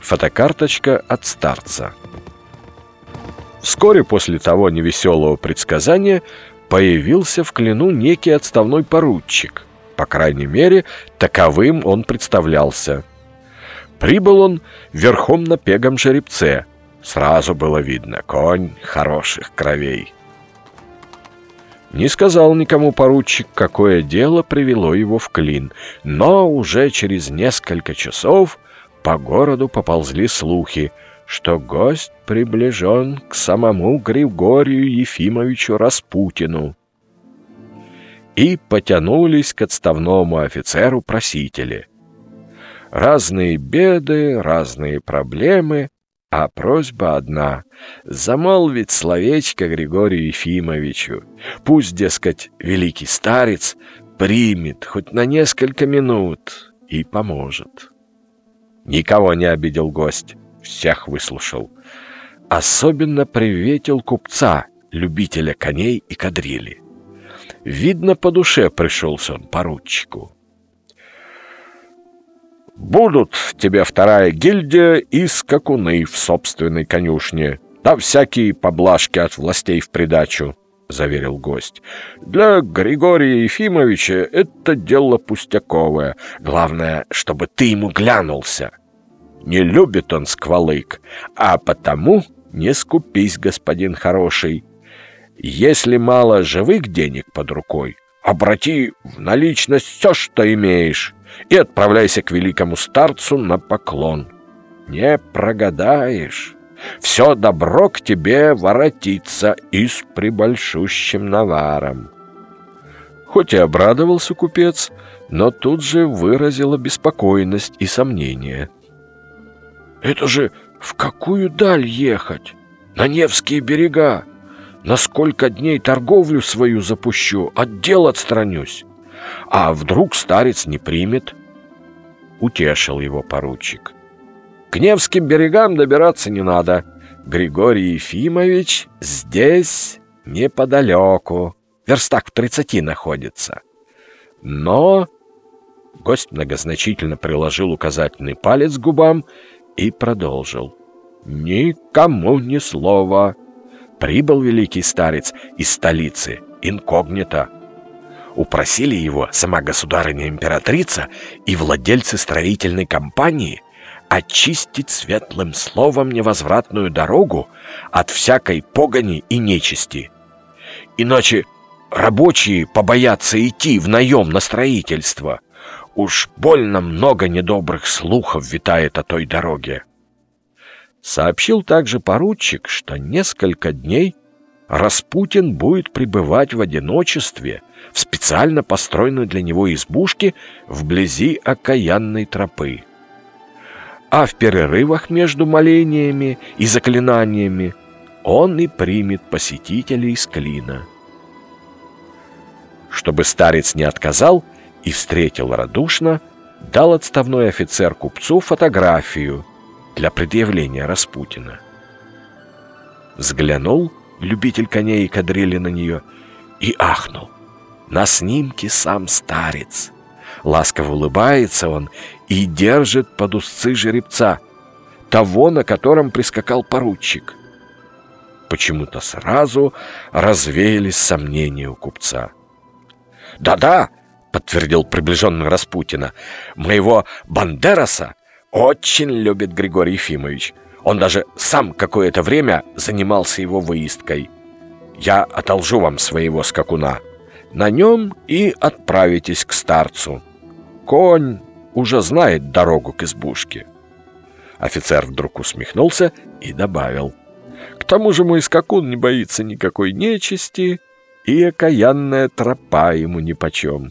Фотокарточка от старца. Вскоре после того невеселого предсказания появился в Клину некий отставной поручик. По крайней мере, таковым он представлялся. Прибыл он верхом на пегом жеребце. Сразу было видно, конь хороших кровей. Не сказал никому поручик, какое дело привело его в Клин, но уже через несколько часов по городу поползли слухи, что гость приближен к самому Григорию Ефимовичу Распутину. И потянулись к отставному офицеру просители. Разные беды, разные проблемы, а просьба одна — замолвить словечко Григорию Ефимовичу. Пусть, дескать, великий старец примет хоть на несколько минут и поможет. Никого не обидел гость, всех выслушал. Особенно приветил купца, любителя коней и кадрили. Видно, по душе пришелся он поручику. Будут тебе вторая гильдия и скакуны в собственной конюшне, да всякие поблажки от властей в придачу, — заверил гость. Для Григория Ефимовича это дело пустяковое. Главное, чтобы ты ему глянулся. Не любит он сквалык, а потому не скупись, господин хороший. Если мало живых денег под рукой, обрати в наличность все, что имеешь и отправляйся к великому старцу на поклон. Не прогадаешь. Все добро к тебе воротится и с прибольшущим наваром. Хоть и обрадовался купец, но тут же выразил обеспокоенность и сомнение. «Это же в какую даль ехать? На Невские берега? На сколько дней торговлю свою запущу, от дел отстранюсь? А вдруг старец не примет? Утешил его поручик. К Невским берегам добираться не надо. Григорий Ефимович здесь неподалеку. Верстак в тридцати находится. Но... Гость многозначительно приложил указательный палец к губам и продолжил. «Никому ни слова!» Прибыл великий старец из столицы, инкогнито упросили его сама государыня-императрица и владельцы строительной компании очистить светлым словом невозвратную дорогу от всякой погони и нечисти. Иначе рабочие побоятся идти в наем на строительство. Уж больно много недобрых слухов витает о той дороге. Сообщил также поручик, что несколько дней Распутин будет пребывать в одиночестве в специально построенной для него избушке вблизи окаянной тропы. А в перерывах между молениями и заклинаниями он и примет посетителей из клина. Чтобы старец не отказал и встретил радушно, дал отставной офицер купцу фотографию для предъявления Распутина. Взглянул любитель коней и кадрили на нее и ахнул. На снимке сам старец. Ласково улыбается он и держит под узцы жеребца, того, на котором прискакал поручик. Почему-то сразу развеялись сомнения у купца. «Да-да», — подтвердил приближенный Распутина, — «моего Бандераса очень любит Григорий Ефимович. Он даже сам какое-то время занимался его выездкой. Я одолжу вам своего скакуна». На нем и отправитесь к старцу. Конь уже знает дорогу к избушке. Офицер вдруг усмехнулся и добавил. К тому же мой скакун не боится никакой нечисти, и окаянная тропа ему нипочем.